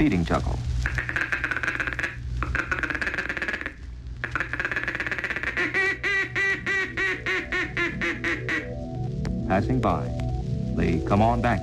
feeding chuckle. Passing by, they come on back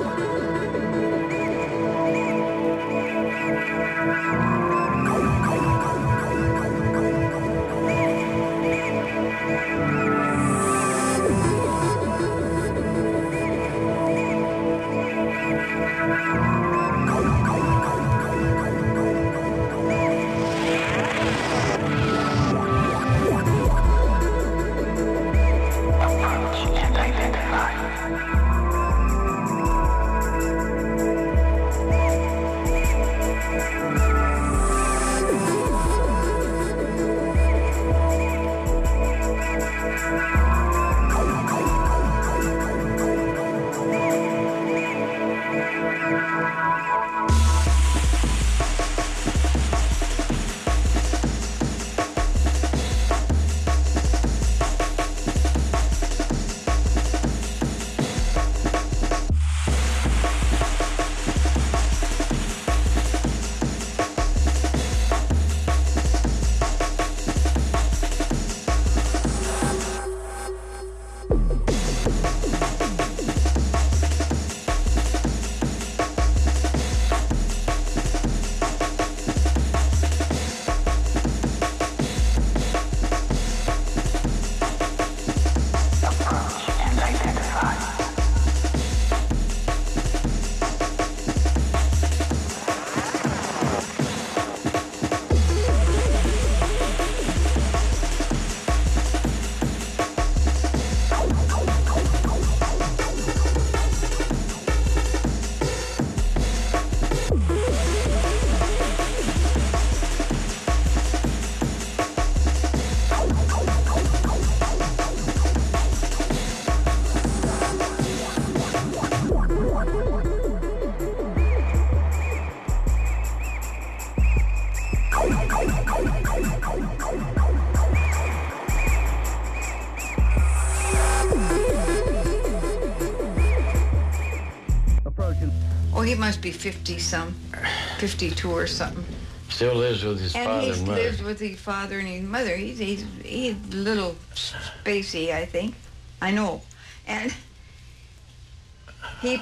Oh, he must be 50 some, 52 or something. Still lives with his and father he and mother. lives with his father and his mother. He's, he's, he's a little spacey, I think. I know. And he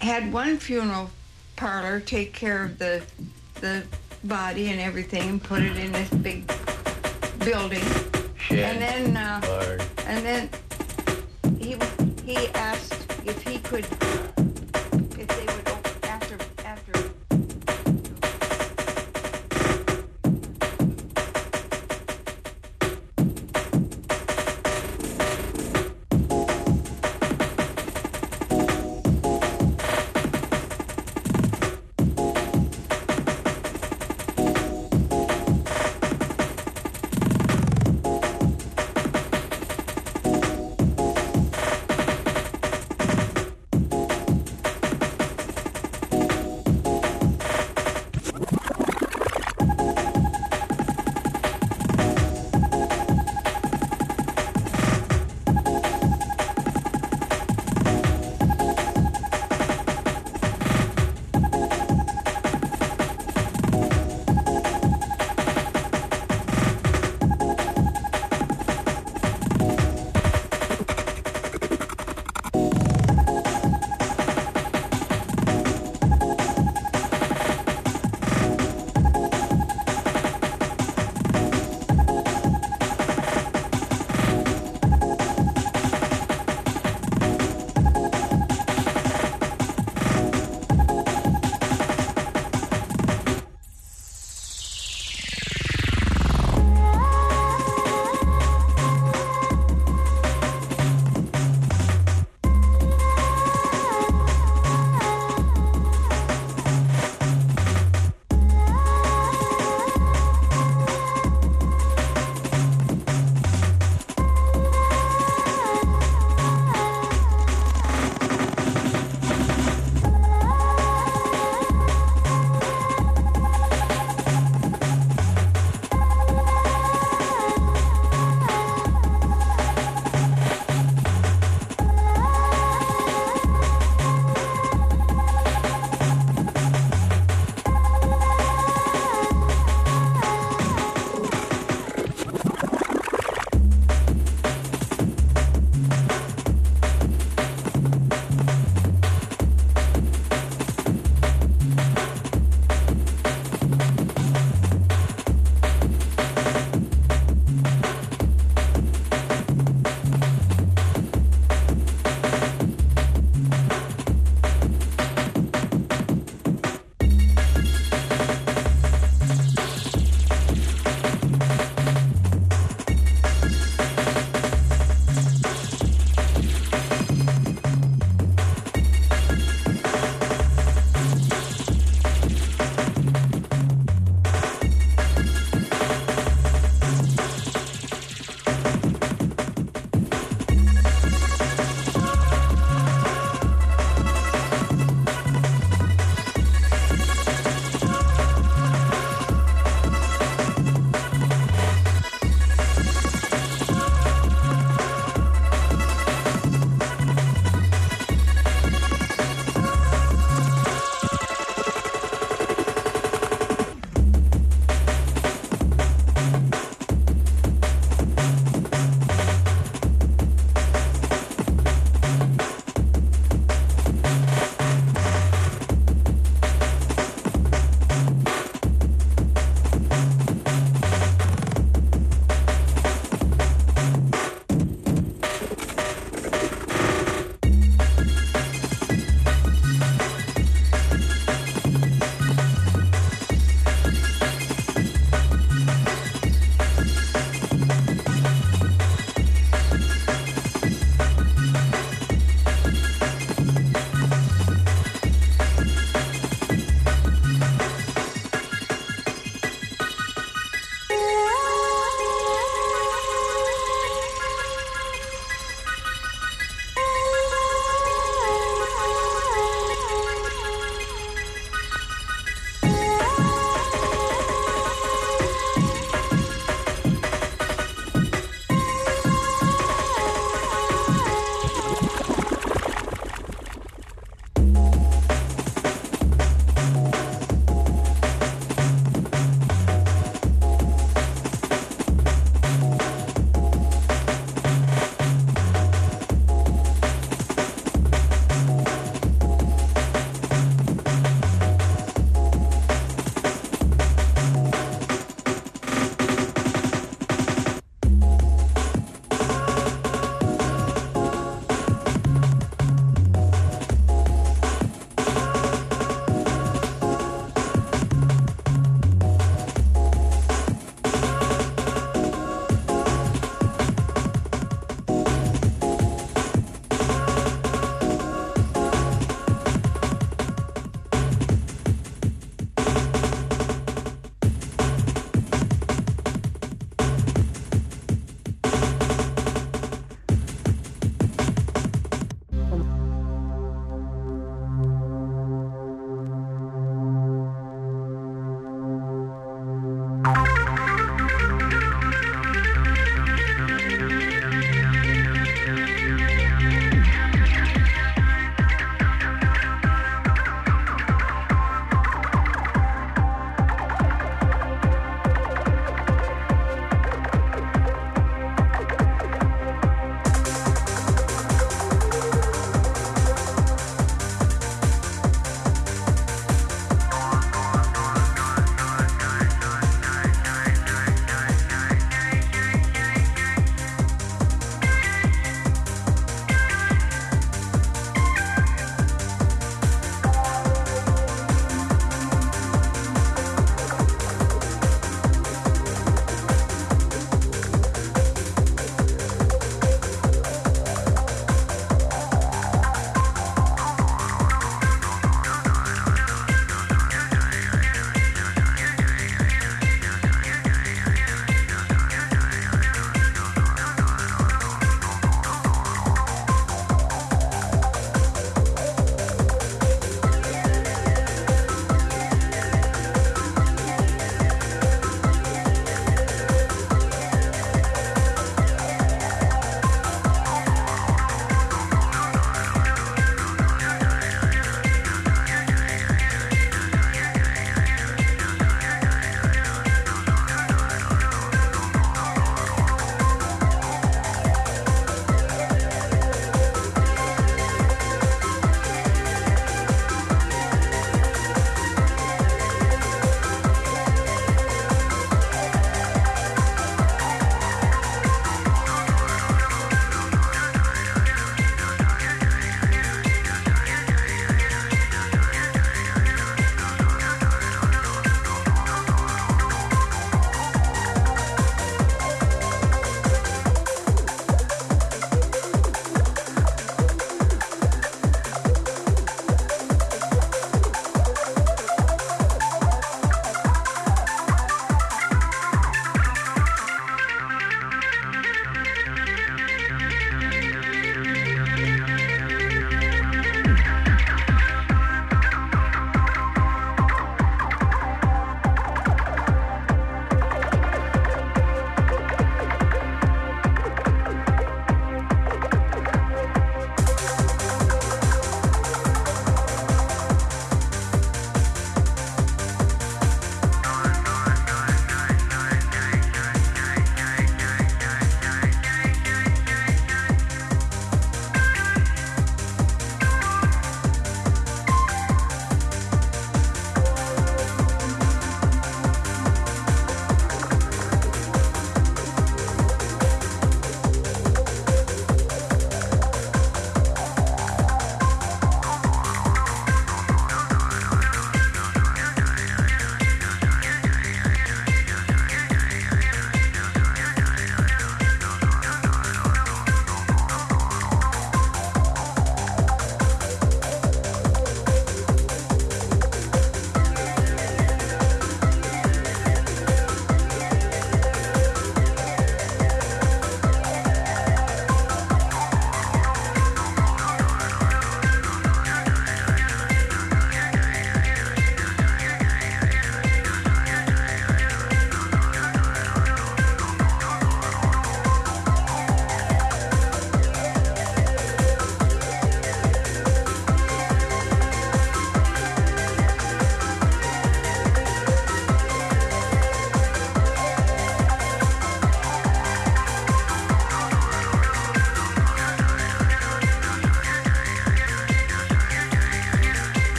had one funeral parlor take care of the, the body and everything and put it in this big building. Shed, And then, uh, and then he he asked if he could